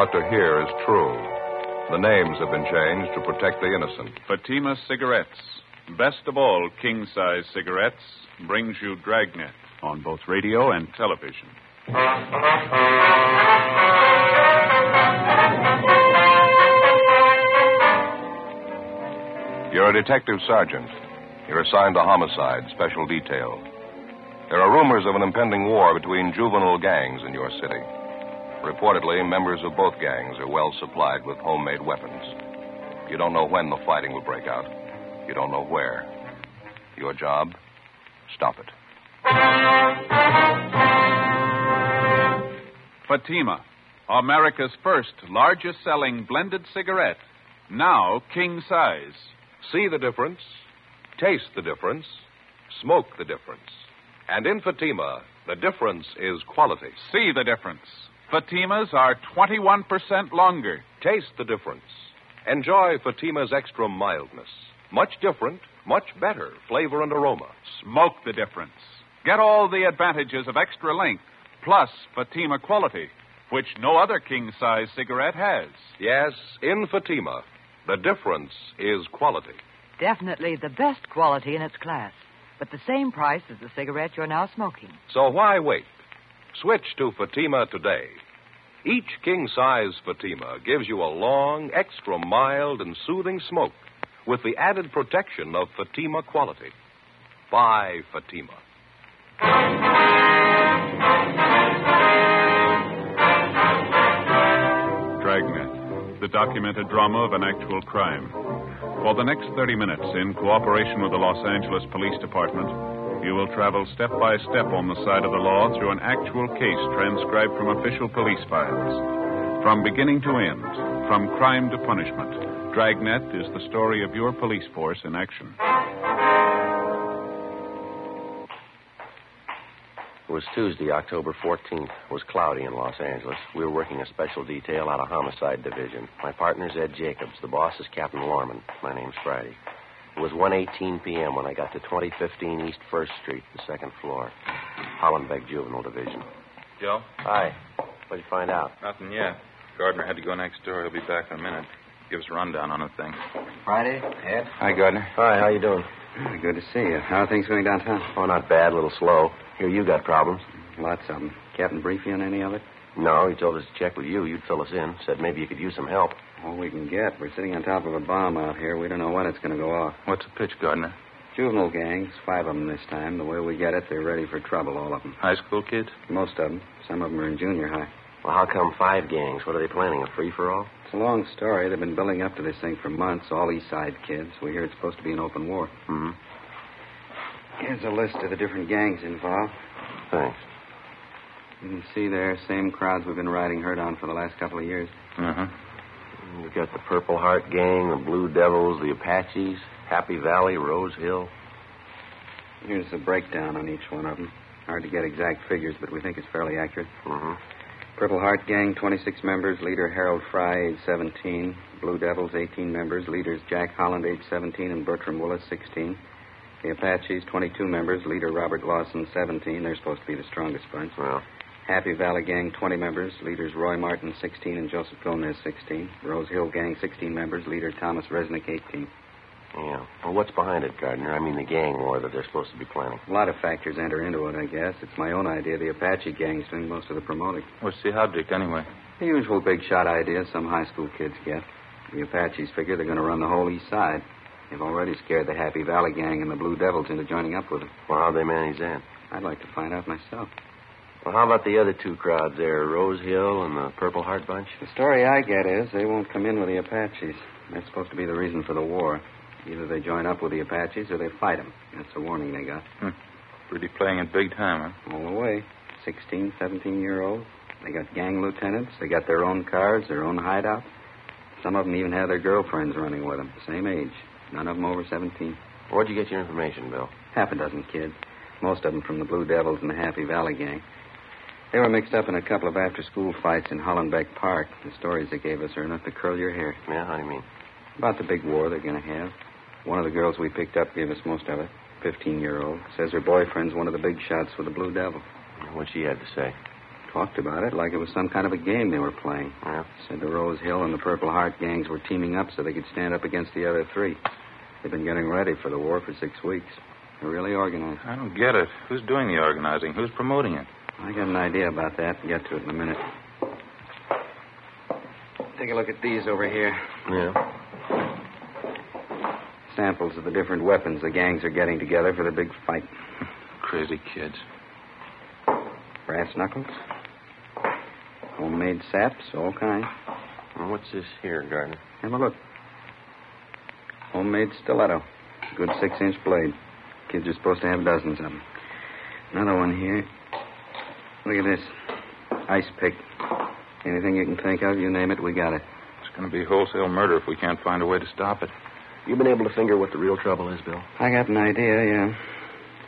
about to hear is true. The names have been changed to protect the innocent. Fatima Cigarettes, best of all king size cigarettes, brings you Dragnet on both radio and television. You're a detective sergeant. You're assigned to homicide, special detail. There are rumors of an impending war between juvenile gangs in your city. Reportedly, members of both gangs are well supplied with homemade weapons. You don't know when the fighting will break out. You don't know where. Your job? Stop it. Fatima, America's first largest selling blended cigarette, now king size. See the difference, taste the difference, smoke the difference. And in Fatima, the difference is quality. See the difference. Fatimas are 21% longer. Taste the difference. Enjoy Fatima's extra mildness. Much different, much better flavor and aroma. Smoke the difference. Get all the advantages of extra length, plus Fatima quality, which no other king size cigarette has. Yes, in Fatima, the difference is quality. Definitely the best quality in its class, but the same price as the cigarette you're now smoking. So why wait? Switch to Fatima today. Each king size Fatima gives you a long, extra mild, and soothing smoke with the added protection of Fatima quality. Buy Fatima. Dragnet, the documented drama of an actual crime. For the next 30 minutes, in cooperation with the Los Angeles Police Department, you will travel step by step on the side of the law through an actual case transcribed from official police files. From beginning to end, from crime to punishment, Dragnet is the story of your police force in action. It was Tuesday, October 14th. It was cloudy in Los Angeles. We were working a special detail out of Homicide Division. My partner's Ed Jacobs. The boss is Captain Lorman. My name's Friday. It was 1.18 p.m. when I got to 2015 East 1st Street, the second floor. Hollenbeck Juvenile Division. Joe? Hi. What'd you find out? Nothing yet. Gardner had to go next door. He'll be back in a minute. Give us a rundown on the thing. Friday, Ed. Hi, Gardner. Hi, how you doing? Good to see you. How are things going downtown? Oh, not bad. A little slow. Here, you got problems. Lots of them. Captain brief you on any of it? No, he told us to check with you. You'd fill us in. Said maybe you could use some help. All we can get. We're sitting on top of a bomb out here. We don't know when it's going to go off. What's the pitch, Gardner? Juvenile gangs, five of them this time. The way we get it, they're ready for trouble, all of them. High school kids? Most of them. Some of them are in junior high. Well, how come five gangs? What are they planning? A free for all? It's a long story. They've been building up to this thing for months, all East Side kids. We hear it's supposed to be an open war. Hmm. Here's a list of the different gangs involved. Thanks. You can see there, same crowds we've been riding herd on for the last couple of years. Uh huh. We've got the Purple Heart Gang, the Blue Devils, the Apaches, Happy Valley, Rose Hill. Here's the breakdown on each one of them. Hard to get exact figures, but we think it's fairly accurate. Mm-hmm. Purple Heart Gang, 26 members. Leader Harold Fry, age 17. Blue Devils, 18 members. Leaders Jack Holland, age 17, and Bertram Willis, 16. The Apaches, 22 members. Leader Robert Lawson, 17. They're supposed to be the strongest bunch. Well, Happy Valley Gang, 20 members. Leaders Roy Martin, 16, and Joseph Gomez, 16. Rose Hill Gang, 16 members. Leader Thomas Resnick, 18. yeah. Well, what's behind it, Gardner? I mean, the gang war that they're supposed to be planning. A lot of factors enter into it, I guess. It's my own idea. The Apache gang's doing most of the promoting. What's the object, anyway? The usual big shot idea some high school kids get. The Apaches figure they're going to run the whole east side. They've already scared the Happy Valley Gang and the Blue Devils into joining up with them. Well, how'd they manage that? I'd like to find out myself. Well, how about the other two crowds there, Rose Hill and the Purple Heart Bunch? The story I get is they won't come in with the Apaches. That's supposed to be the reason for the war. Either they join up with the Apaches or they fight them. That's the warning they got. Hmm. Really playing it big time, huh? All the way. 16, 17 year olds. They got gang lieutenants. They got their own cars, their own hideout. Some of them even have their girlfriends running with them, same age. None of them over 17. Where'd you get your information, Bill? Half a dozen kids. Most of them from the Blue Devils and the Happy Valley Gang. They were mixed up in a couple of after school fights in Hollenbeck Park. The stories they gave us are enough to curl your hair. Yeah, how do you mean? About the big war they're going to have. One of the girls we picked up gave us most of it. 15 year old. Says her boyfriend's one of the big shots with the Blue Devil. What she had to say? Talked about it like it was some kind of a game they were playing. Yeah. Said the Rose Hill and the Purple Heart gangs were teaming up so they could stand up against the other three. They've been getting ready for the war for six weeks. They're really organized. I don't get it. Who's doing the organizing? Who's promoting it? I got an idea about that. Get to it in a minute. Take a look at these over here. Yeah. Samples of the different weapons the gangs are getting together for the big fight. Crazy kids. Brass knuckles, homemade saps, all kinds. What's this here, Gardner? Have a look. Homemade stiletto. Good six inch blade. Kids are supposed to have dozens of them. Another one here. Look at this. Ice pick. Anything you can think of, you name it, we got it. It's going to be wholesale murder if we can't find a way to stop it. You've been able to figure what the real trouble is, Bill? I got an idea, yeah.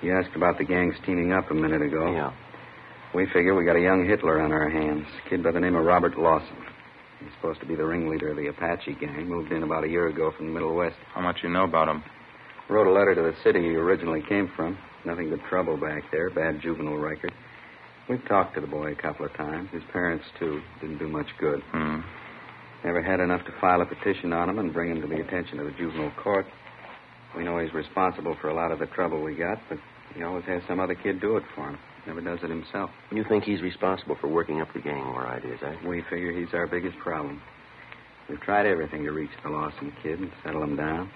You asked about the gangs teaming up a minute ago. Yeah. We figure we got a young Hitler on our hands. Kid by the name of Robert Lawson. He's supposed to be the ringleader of the Apache gang. Moved in about a year ago from the Middle West. How much you know about him? Wrote a letter to the city he originally came from. Nothing but trouble back there. Bad juvenile record. We've talked to the boy a couple of times. His parents, too. Didn't do much good. Hmm. Never had enough to file a petition on him and bring him to the attention of the juvenile court. We know he's responsible for a lot of the trouble we got, but he always has some other kid do it for him. Never does it himself. You think he's responsible for working up the gang war ideas, eh? We figure he's our biggest problem. We've tried everything to reach the Lawson kid and settle him down.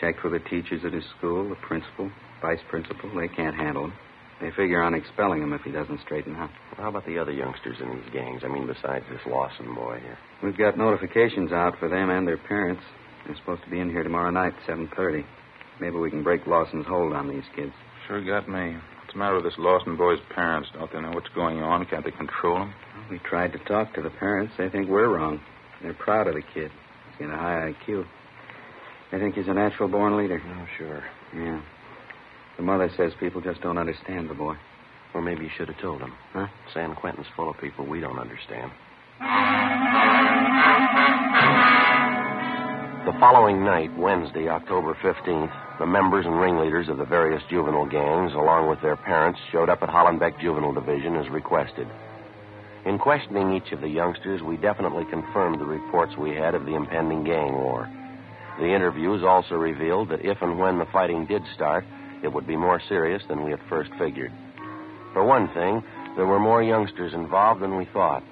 Checked with the teachers at his school, the principal, vice principal. They can't handle him. They figure on expelling him if he doesn't straighten up. How about the other youngsters in these gangs? I mean, besides this Lawson boy here. We've got notifications out for them and their parents. They're supposed to be in here tomorrow night, 7.30. Maybe we can break Lawson's hold on these kids. Sure got me. What's the matter with this Lawson boy's parents? Don't they know what's going on? Can't they control him? We tried to talk to the parents. They think we're wrong. They're proud of the kid. He's got a high IQ. They think he's a natural born leader. Oh, sure. Yeah. The mother says people just don't understand the boy. Or maybe you should have told him. Huh? San Quentin's full of people we don't understand. The following night, Wednesday, October 15th, the members and ringleaders of the various juvenile gangs, along with their parents, showed up at Hollenbeck Juvenile Division as requested. In questioning each of the youngsters, we definitely confirmed the reports we had of the impending gang war. The interviews also revealed that if and when the fighting did start, it would be more serious than we had first figured. For one thing, there were more youngsters involved than we thought.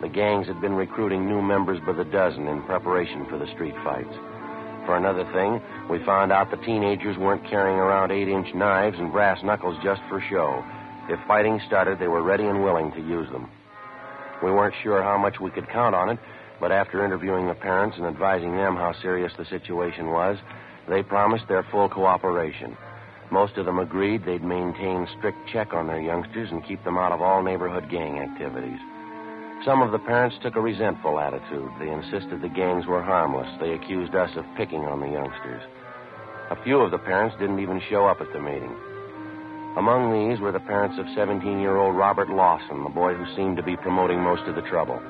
The gangs had been recruiting new members by the dozen in preparation for the street fights. For another thing, we found out the teenagers weren't carrying around eight inch knives and brass knuckles just for show. If fighting started, they were ready and willing to use them. We weren't sure how much we could count on it, but after interviewing the parents and advising them how serious the situation was, they promised their full cooperation. Most of them agreed they'd maintain strict check on their youngsters and keep them out of all neighborhood gang activities. Some of the parents took a resentful attitude. They insisted the gangs were harmless. They accused us of picking on the youngsters. A few of the parents didn't even show up at the meeting. Among these were the parents of 17 year old Robert Lawson, the boy who seemed to be promoting most of the trouble.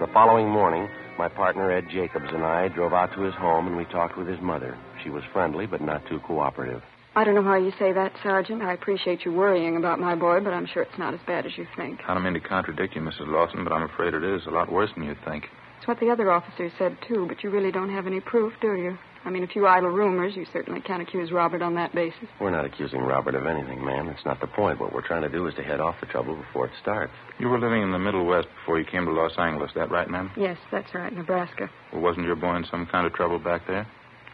The following morning, my partner Ed Jacobs and I drove out to his home and we talked with his mother. She was friendly but not too cooperative. I don't know how you say that, Sergeant. I appreciate you worrying about my boy, but I'm sure it's not as bad as you think. I don't mean to contradict you, Mrs. Lawson, but I'm afraid it is a lot worse than you think. It's what the other officers said, too, but you really don't have any proof, do you? I mean, a few idle rumors. You certainly can't accuse Robert on that basis. We're not accusing Robert of anything, ma'am. That's not the point. What we're trying to do is to head off the trouble before it starts. You were living in the Middle West before you came to Los Angeles, that right, ma'am? Yes, that's right, Nebraska. Well, wasn't your boy in some kind of trouble back there?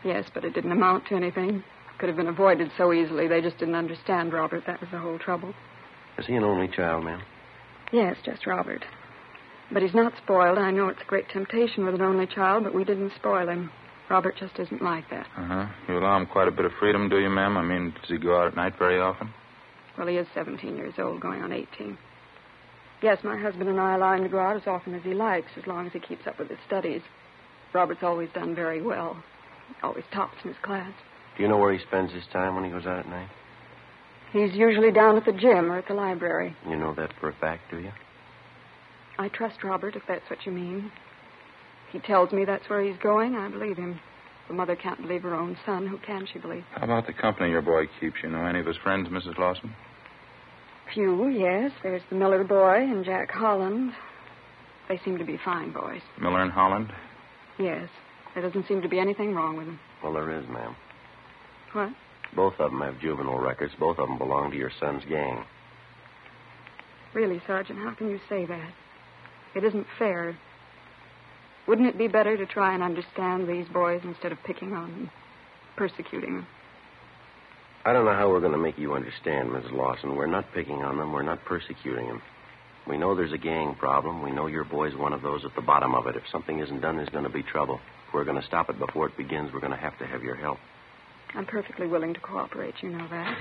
Yes, but it didn't amount to anything. Could have been avoided so easily. They just didn't understand Robert. That was the whole trouble. Is he an only child, ma'am? Yes, just Robert. But he's not spoiled. I know it's a great temptation with an only child, but we didn't spoil him. Robert just isn't like that. Uh huh. You allow him quite a bit of freedom, do you, ma'am? I mean, does he go out at night very often? Well, he is 17 years old, going on 18. Yes, my husband and I allow him to go out as often as he likes, as long as he keeps up with his studies. Robert's always done very well. Always tops in his class. Do you know where he spends his time when he goes out at night? He's usually down at the gym or at the library. You know that for a fact, do you? I trust Robert, if that's what you mean. He tells me that's where he's going. I believe him. The mother can't believe her own son. Who can she believe? How about the company your boy keeps? You know any of his friends, Mrs. Lawson? Few, yes. There's the Miller boy and Jack Holland. They seem to be fine boys. Miller and Holland? Yes. There doesn't seem to be anything wrong with them. Well, there is, ma'am. What? Both of them have juvenile records. Both of them belong to your son's gang. Really, Sergeant, how can you say that? It isn't fair. Wouldn't it be better to try and understand these boys instead of picking on them, persecuting them? I don't know how we're going to make you understand, Mrs. Lawson. We're not picking on them. We're not persecuting them. We know there's a gang problem. We know your boy's one of those at the bottom of it. If something isn't done, there's going to be trouble. If we're going to stop it before it begins, we're going to have to have your help. I'm perfectly willing to cooperate. You know that.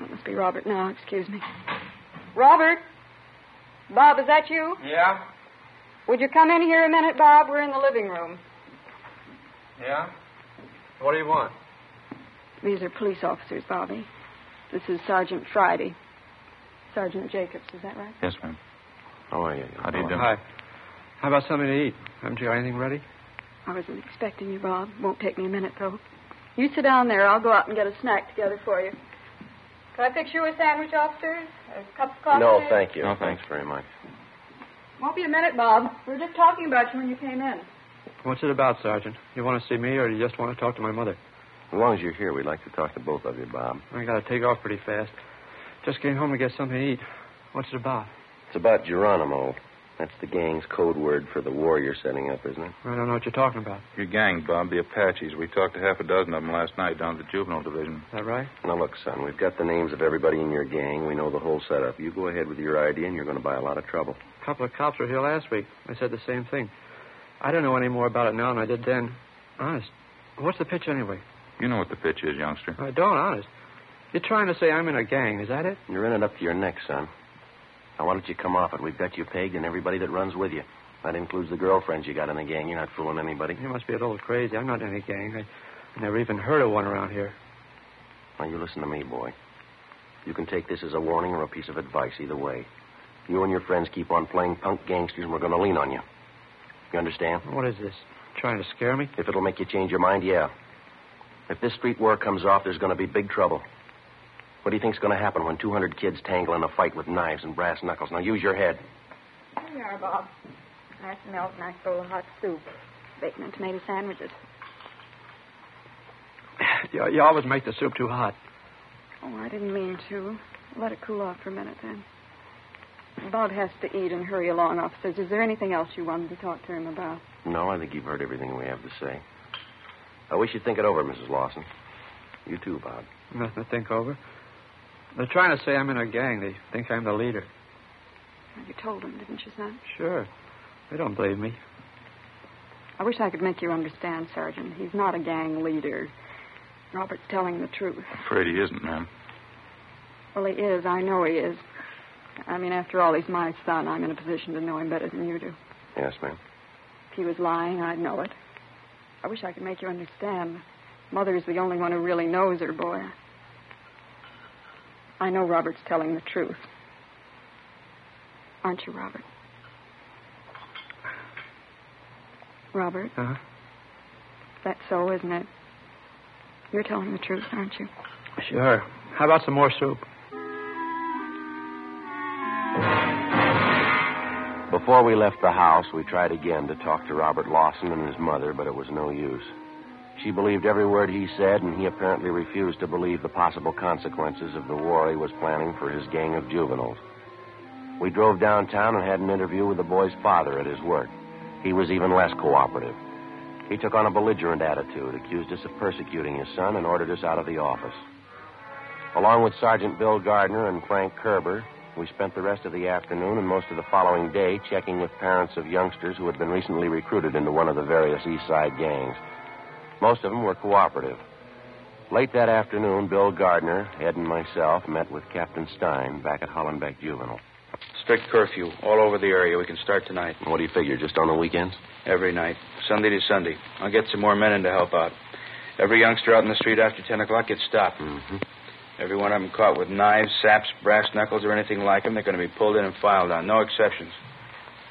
That must be Robert now. Excuse me. Robert? Bob, is that you? Yeah? Would you come in here a minute, Bob? We're in the living room. Yeah? What do you want? These are police officers, Bobby. This is Sergeant Friday. Sergeant Jacobs, is that right? Yes, ma'am. How are you? How do you do? Hi. How about something to eat? Haven't you got anything ready? I wasn't expecting you, Bob. Won't take me a minute, though. You sit down there. I'll go out and get a snack together for you. Can I fix you a sandwich, officers? A cup of coffee? No, thank you. No, thanks very much. Won't be a minute, Bob. We were just talking about you when you came in. What's it about, Sergeant? You want to see me, or you just want to talk to my mother? As long as you're here, we'd like to talk to both of you, Bob. I got to take off pretty fast. Just came home to get something to eat. What's it about? It's about Geronimo. That's the gang's code word for the war you're setting up, isn't it? I don't know what you're talking about. Your gang, Bob, the Apaches. We talked to half a dozen of them last night down at the juvenile division. Is that right? Now, look, son, we've got the names of everybody in your gang. We know the whole setup. You go ahead with your idea, and you're going to buy a lot of trouble. A couple of cops were here last week. They said the same thing. I don't know any more about it now than I did then. Honest. What's the pitch anyway? You know what the pitch is, youngster. I don't, honest. You're trying to say I'm in a gang, is that it? You're in it up to your neck, son. Now, why don't you come off it? We've got you pegged and everybody that runs with you. That includes the girlfriends you got in the gang. You're not fooling anybody. You must be a little crazy. I'm not in any gang. I, I never even heard of one around here. Now, you listen to me, boy. You can take this as a warning or a piece of advice, either way. You and your friends keep on playing punk gangsters, and we're going to lean on you. You understand? What is this? Trying to scare me? If it'll make you change your mind, yeah. If this street war comes off, there's going to be big trouble. What do you think's going to happen when 200 kids tangle in a fight with knives and brass knuckles? Now, use your head. Here you are, Bob. Nice milk, nice bowl of hot soup. Bacon and tomato sandwiches. You, you always make the soup too hot. Oh, I didn't mean to. Let it cool off for a minute, then. Bob has to eat and hurry along, officers. Is there anything else you wanted to talk to him about? No, I think you've heard everything we have to say. I wish you'd think it over, Mrs. Lawson. You too, Bob. Nothing to think over. They're trying to say I'm in a gang. They think I'm the leader. You told them, didn't you, son? Sure. They don't believe me. I wish I could make you understand, Sergeant. He's not a gang leader. Robert's telling the truth. I'm afraid he isn't, ma'am. Well, he is. I know he is. I mean, after all, he's my son. I'm in a position to know him better than you do. Yes, ma'am. If he was lying, I'd know it. I wish I could make you understand. Mother's the only one who really knows her boy. I know Robert's telling the truth. Aren't you, Robert? Robert, Huh? that's so, isn't it? You're telling the truth, aren't you? Sure. How about some more soup? Before we left the house, we tried again to talk to Robert Lawson and his mother, but it was no use. She believed every word he said, and he apparently refused to believe the possible consequences of the war he was planning for his gang of juveniles. We drove downtown and had an interview with the boy's father at his work. He was even less cooperative. He took on a belligerent attitude, accused us of persecuting his son, and ordered us out of the office. Along with Sergeant Bill Gardner and Frank Kerber, we spent the rest of the afternoon and most of the following day checking with parents of youngsters who had been recently recruited into one of the various East Side gangs. Most of them were cooperative. Late that afternoon, Bill Gardner, Ed, and myself met with Captain Stein back at Hollenbeck Juvenile. Strict curfew all over the area. We can start tonight. What do you figure, just on the weekends? Every night. Sunday to Sunday. I'll get some more men in to help out. Every youngster out in the street after 10 o'clock gets stopped. Mm-hmm. Every one of them caught with knives, saps, brass knuckles, or anything like them, they're going to be pulled in and filed on. No exceptions.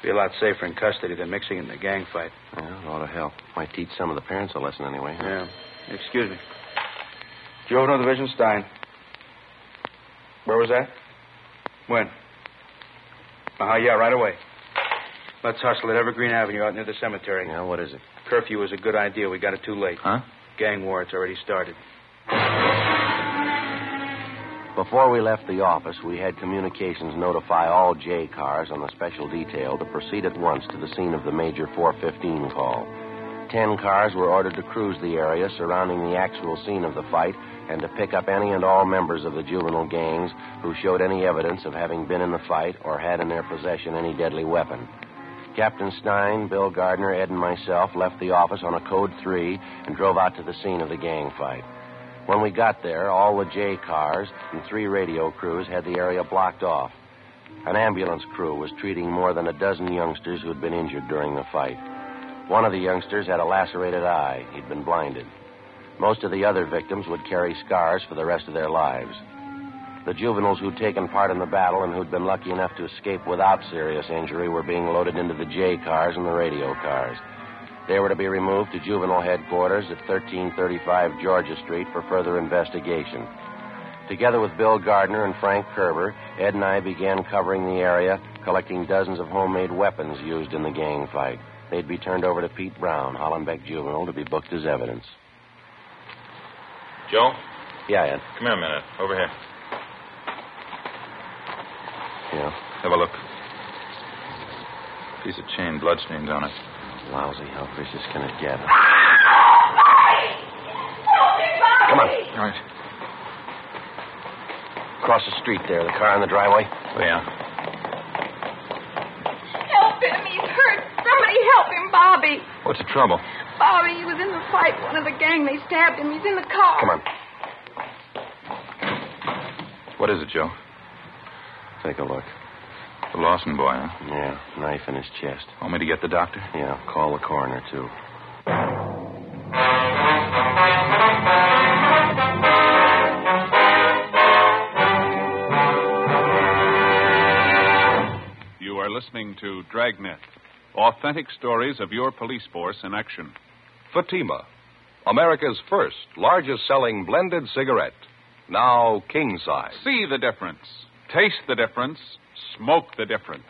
Be a lot safer in custody than mixing in the gang fight. Well, a lot of help. Might teach some of the parents a lesson anyway. Huh? Yeah. Excuse me. Juvenile Division Stein. Where was that? When? Uh, yeah, right away. Let's hustle at Evergreen Avenue out near the cemetery. Now, what is it? Curfew was a good idea. We got it too late. Huh? Gang war, it's already started. Before we left the office, we had communications notify all J cars on the special detail to proceed at once to the scene of the major 415 call. Ten cars were ordered to cruise the area surrounding the actual scene of the fight and to pick up any and all members of the juvenile gangs who showed any evidence of having been in the fight or had in their possession any deadly weapon. Captain Stein, Bill Gardner, Ed, and myself left the office on a code 3 and drove out to the scene of the gang fight. When we got there, all the J cars and three radio crews had the area blocked off. An ambulance crew was treating more than a dozen youngsters who had been injured during the fight. One of the youngsters had a lacerated eye. He'd been blinded. Most of the other victims would carry scars for the rest of their lives. The juveniles who'd taken part in the battle and who'd been lucky enough to escape without serious injury were being loaded into the J cars and the radio cars. They were to be removed to juvenile headquarters at 1335 Georgia Street for further investigation. Together with Bill Gardner and Frank Kerber, Ed and I began covering the area, collecting dozens of homemade weapons used in the gang fight. They'd be turned over to Pete Brown, Hollenbeck Juvenile, to be booked as evidence. Joe? Yeah, Ed. Come here a minute. Over here. Yeah. Have a look. Piece of chain, bloodstains on it. Lousy. How vicious can it get? Come on. All right. Across the street there, the car in the driveway. Oh, yeah. Help him. He's hurt. Somebody help him, Bobby. What's the trouble? Bobby, he was in the fight. One of the gang, they stabbed him. He's in the car. Come on. What is it, Joe? Take a look. The Lawson boy, huh? Yeah, knife in his chest. Want me to get the doctor? Yeah, call the coroner, too. You are listening to Dragnet, authentic stories of your police force in action. Fatima, America's first largest selling blended cigarette. Now king size. See the difference, taste the difference, smoke the difference.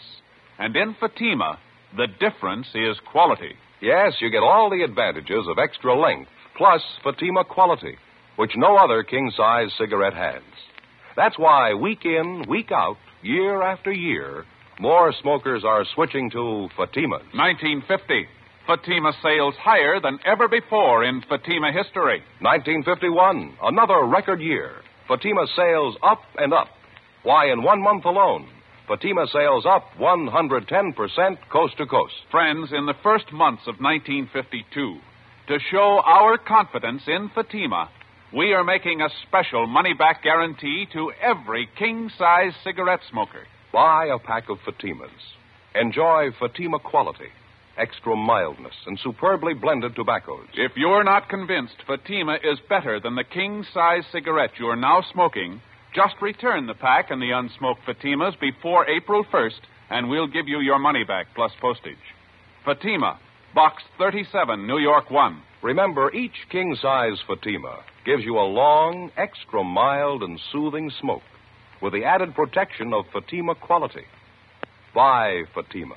And in Fatima, the difference is quality. Yes, you get all the advantages of extra length, plus Fatima quality, which no other king size cigarette has. That's why week in, week out, year after year, more smokers are switching to Fatimas. 1950. Fatima sales higher than ever before in Fatima history. 1951, another record year. Fatima sales up and up. Why, in one month alone, Fatima sales up 110% coast to coast. Friends, in the first months of 1952, to show our confidence in Fatima, we are making a special money back guarantee to every king size cigarette smoker. Buy a pack of Fatimas. Enjoy Fatima quality, extra mildness, and superbly blended tobaccos. If you're not convinced Fatima is better than the king size cigarette you're now smoking, just return the pack and the unsmoked Fatimas before April 1st, and we'll give you your money back plus postage. Fatima, Box 37, New York 1. Remember, each king size Fatima gives you a long, extra mild, and soothing smoke with the added protection of Fatima quality. Buy Fatima.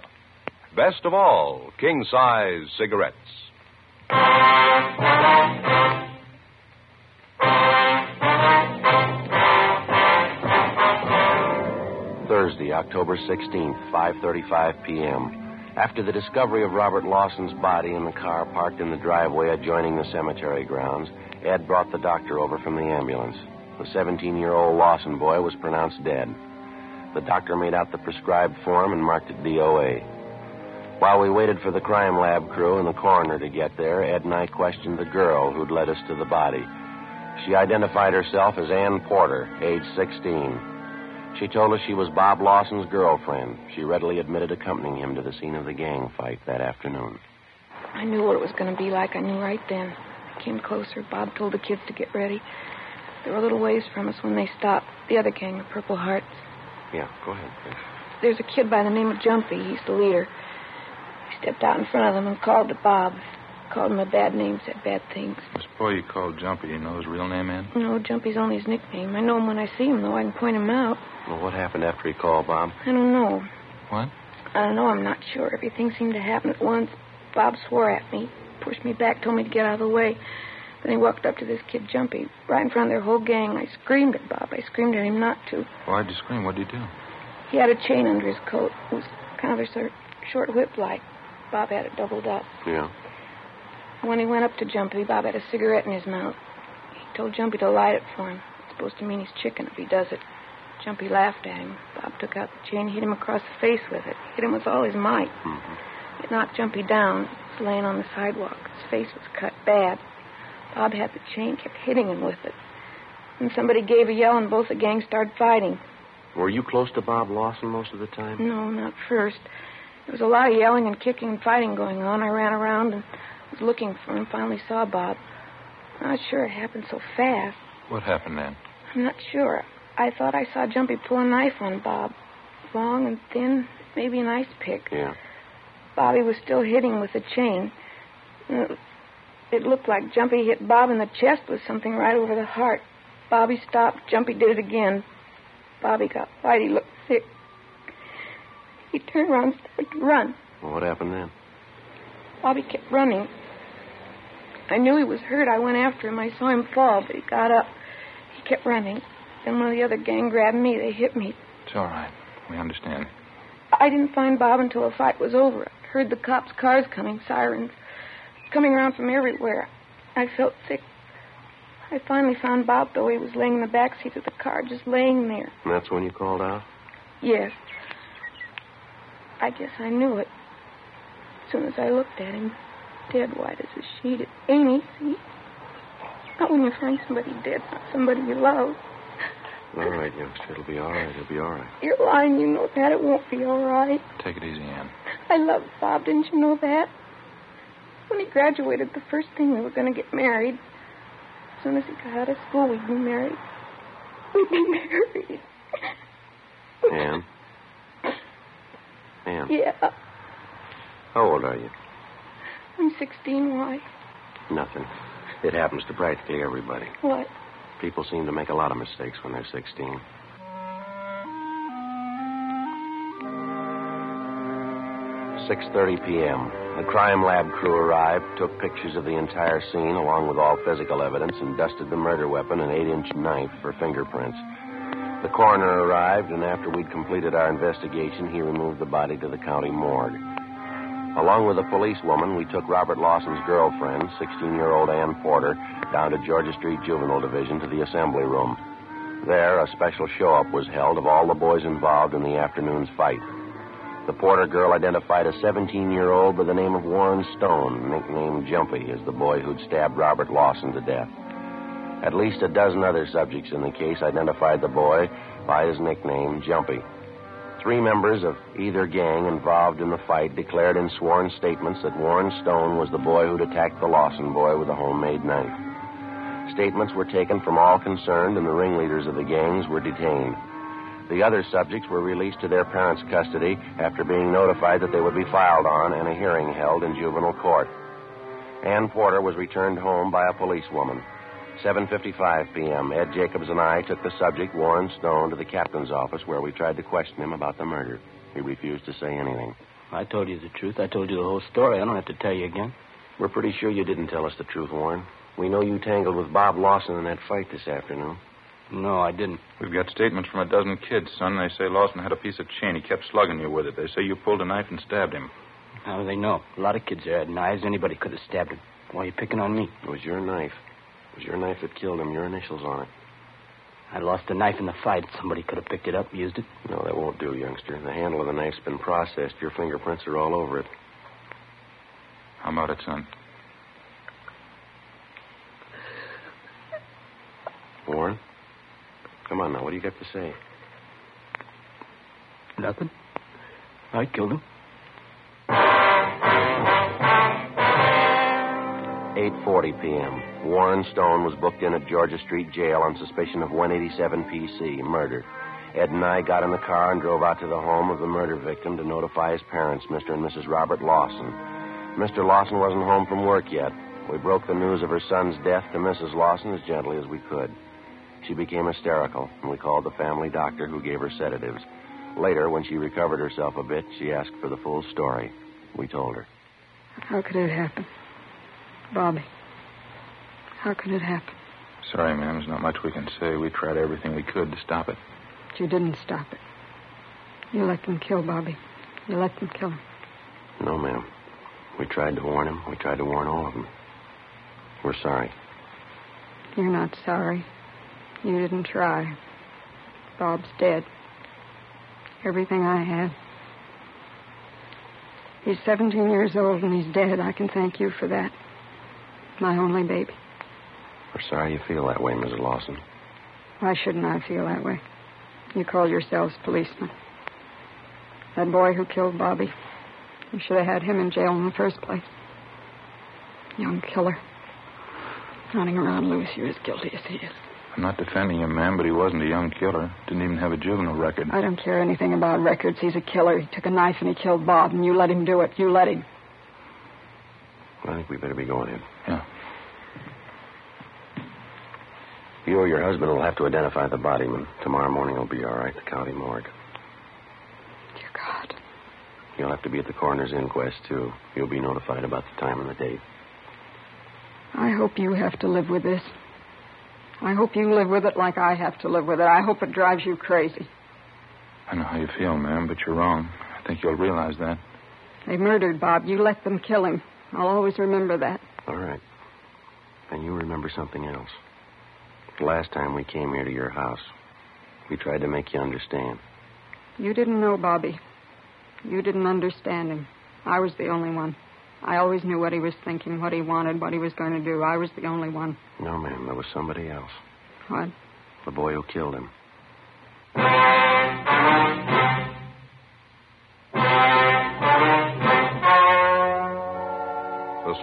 Best of all, king size cigarettes. Thursday, October 16th, 5:35 p.m. After the discovery of Robert Lawson's body in the car parked in the driveway adjoining the cemetery grounds, Ed brought the doctor over from the ambulance. The 17-year-old Lawson boy was pronounced dead. The doctor made out the prescribed form and marked it DOA. While we waited for the crime lab crew and the coroner to get there, Ed and I questioned the girl who'd led us to the body. She identified herself as Ann Porter, age 16. She told us she was Bob Lawson's girlfriend. She readily admitted accompanying him to the scene of the gang fight that afternoon. I knew what it was going to be like. I knew right then. I came closer. Bob told the kids to get ready. They were a little ways from us when they stopped. The other gang, the Purple Hearts. Yeah, go ahead. please. There's a kid by the name of Jumpy. He's the leader. He stepped out in front of them and called to Bob. Called him a bad name, said bad things. This boy you called Jumpy, you know his real name, Ann? No, Jumpy's only his nickname. I know him when I see him, though. I can point him out. Well, what happened after he called, Bob? I don't know. What? I don't know. I'm not sure. Everything seemed to happen at once. Bob swore at me, pushed me back, told me to get out of the way. Then he walked up to this kid, Jumpy, right in front of their whole gang. I screamed at Bob. I screamed at him not to. Why'd you scream? What'd you do? He had a chain under his coat. It was kind of a sort short whip like. Bob had it doubled up. Yeah. When he went up to Jumpy, Bob had a cigarette in his mouth. He told Jumpy to light it for him. It's supposed to mean he's chicken if he does it. Jumpy laughed at him. Bob took out the chain, hit him across the face with it. Hit him with all his might. Mm-hmm. It knocked Jumpy down. He was laying on the sidewalk. His face was cut bad. Bob had the chain, kept hitting him with it. And somebody gave a yell, and both the gangs started fighting. Were you close to Bob Lawson most of the time? No, not first. There was a lot of yelling and kicking and fighting going on. I ran around and looking for him. Finally saw Bob. I'm not sure it happened so fast. What happened then? I'm not sure. I thought I saw Jumpy pull a knife on Bob. Long and thin, maybe an ice pick. Yeah. Bobby was still hitting with the chain. It looked like Jumpy hit Bob in the chest with something right over the heart. Bobby stopped. Jumpy did it again. Bobby got white. He looked sick. He turned around and started to run. Well, what happened then? Bobby kept running. I knew he was hurt. I went after him. I saw him fall, but he got up. He kept running. Then one of the other gang grabbed me. They hit me. It's all right. We understand. I didn't find Bob until the fight was over. I heard the cops' cars coming, sirens, coming around from everywhere. I felt sick. I finally found Bob, though. He was laying in the back seat of the car, just laying there. And that's when you called out? Yes. I guess I knew it. As soon as I looked at him, dead white as a sheet. It ain't easy. Not when you find somebody dead, not somebody you love. All right, youngster. It'll be all right. It'll be all right. You're lying. You know that. It won't be all right. Take it easy, Ann. I loved Bob. Didn't you know that? When he graduated, the first thing we were going to get married. As soon as he got out of school, we'd be married. We'd be married. Ann? Ann? Yeah. How old are you? I'm 16. Why? Nothing. It happens to practically everybody. What? People seem to make a lot of mistakes when they're 16. Six thirty p.m. The crime lab crew arrived, took pictures of the entire scene along with all physical evidence, and dusted the murder weapon, an eight-inch knife, for fingerprints. The coroner arrived, and after we'd completed our investigation, he removed the body to the county morgue. Along with a policewoman, we took Robert Lawson's girlfriend, 16-year-old Ann Porter, down to Georgia Street Juvenile Division to the assembly room. There, a special show-up was held of all the boys involved in the afternoon's fight. The Porter girl identified a 17-year-old by the name of Warren Stone, nicknamed Jumpy, as the boy who'd stabbed Robert Lawson to death. At least a dozen other subjects in the case identified the boy by his nickname, Jumpy. Three members of either gang involved in the fight declared in sworn statements that Warren Stone was the boy who'd attacked the Lawson boy with a homemade knife. Statements were taken from all concerned, and the ringleaders of the gangs were detained. The other subjects were released to their parents' custody after being notified that they would be filed on and a hearing held in juvenile court. Ann Porter was returned home by a policewoman. 7:55 p.m. Ed Jacobs and I took the subject, Warren Stone, to the captain's office where we tried to question him about the murder. He refused to say anything. I told you the truth. I told you the whole story. I don't have to tell you again. We're pretty sure you didn't tell us the truth, Warren. We know you tangled with Bob Lawson in that fight this afternoon. No, I didn't. We've got statements from a dozen kids, son. They say Lawson had a piece of chain. He kept slugging you with it. They say you pulled a knife and stabbed him. How do they know? A lot of kids there had knives. Anybody could have stabbed him. Why are you picking on me? It was your knife. It was your knife that killed him. Your initials on it. I lost a knife in the fight. Somebody could have picked it up, used it. No, that won't do, youngster. The handle of the knife's been processed. Your fingerprints are all over it. How about it, son? Warren? Come on now. What do you got to say? Nothing. I killed him. 8:40 p.m. Warren Stone was booked in at Georgia Street Jail on suspicion of 187 PC, murder. Ed and I got in the car and drove out to the home of the murder victim to notify his parents, Mr. and Mrs. Robert Lawson. Mr. Lawson wasn't home from work yet. We broke the news of her son's death to Mrs. Lawson as gently as we could. She became hysterical, and we called the family doctor who gave her sedatives. Later, when she recovered herself a bit, she asked for the full story. We told her. How could it happen? Bobby. How could it happen? Sorry, ma'am. There's not much we can say. We tried everything we could to stop it. But you didn't stop it. You let them kill Bobby. You let them kill him. No, ma'am. We tried to warn him. We tried to warn all of them. We're sorry. You're not sorry. You didn't try. Bob's dead. Everything I had. He's 17 years old and he's dead. I can thank you for that. My only baby. We're sorry you feel that way, Mrs. Lawson. Why shouldn't I feel that way? You call yourselves policemen. That boy who killed Bobby. You should have had him in jail in the first place. Young killer. Running around loose, you're as guilty as he is. I'm not defending him, ma'am, but he wasn't a young killer. Didn't even have a juvenile record. I don't care anything about records. He's a killer. He took a knife and he killed Bob, and you let him do it. You let him. I think we better be going in. Yeah. You or your husband will have to identify the body, and tomorrow morning will be all right, the county morgue. Dear God. You'll have to be at the coroner's inquest, too. You'll be notified about the time and the date. I hope you have to live with this. I hope you live with it like I have to live with it. I hope it drives you crazy. I know how you feel, ma'am, but you're wrong. I think you'll realize that. They murdered Bob. You let them kill him. I'll always remember that. All right. And you remember something else. The last time we came here to your house, we tried to make you understand. You didn't know Bobby. You didn't understand him. I was the only one. I always knew what he was thinking, what he wanted, what he was going to do. I was the only one. No, ma'am, there was somebody else. What? The boy who killed him.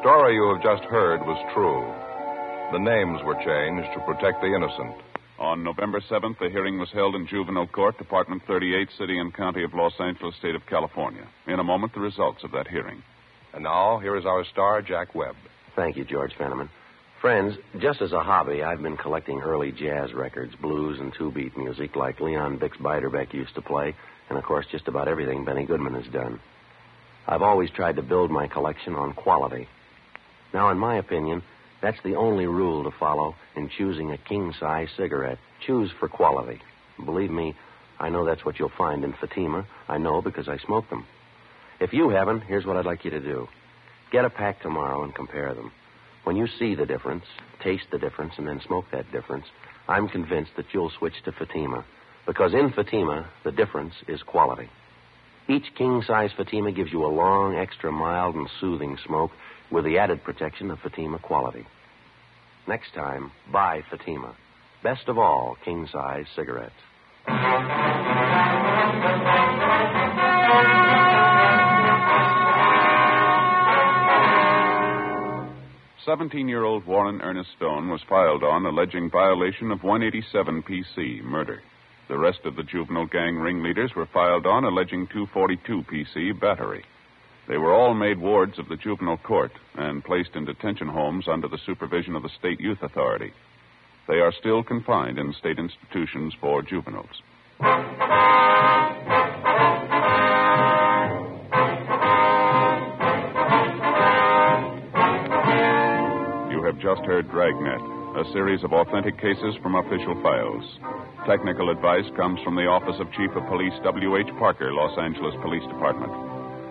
Story you have just heard was true. The names were changed to protect the innocent. On November 7th, the hearing was held in Juvenile Court, Department 38, City and County of Los Angeles, State of California. In a moment, the results of that hearing. And now, here is our star, Jack Webb. Thank you, George Fenneman. Friends, just as a hobby, I've been collecting early jazz records, blues, and two beat music like Leon Bix Beiderbecke used to play, and of course, just about everything Benny Goodman has done. I've always tried to build my collection on quality. Now, in my opinion, that's the only rule to follow in choosing a king size cigarette. Choose for quality. Believe me, I know that's what you'll find in Fatima. I know because I smoke them. If you haven't, here's what I'd like you to do get a pack tomorrow and compare them. When you see the difference, taste the difference, and then smoke that difference, I'm convinced that you'll switch to Fatima. Because in Fatima, the difference is quality. Each king size Fatima gives you a long, extra mild, and soothing smoke with the added protection of Fatima quality. Next time, buy Fatima. Best of all, king size cigarettes. 17 year old Warren Ernest Stone was filed on alleging violation of 187 PC, murder. The rest of the juvenile gang ringleaders were filed on alleging 242 PC, battery. They were all made wards of the juvenile court and placed in detention homes under the supervision of the State Youth Authority. They are still confined in state institutions for juveniles. You have just heard Dragnet, a series of authentic cases from official files. Technical advice comes from the Office of Chief of Police W.H. Parker, Los Angeles Police Department.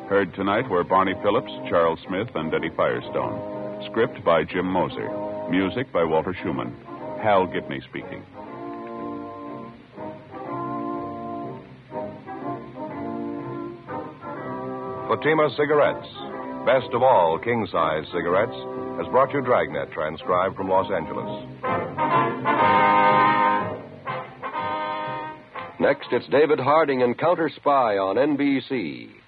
Heard tonight were Barney Phillips, Charles Smith, and Eddie Firestone. Script by Jim Moser. Music by Walter Schumann. Hal Gibney speaking. Fatima Cigarettes, best of all king size cigarettes, has brought you Dragnet, transcribed from Los Angeles. Next, it's David Harding and Counter Spy on NBC.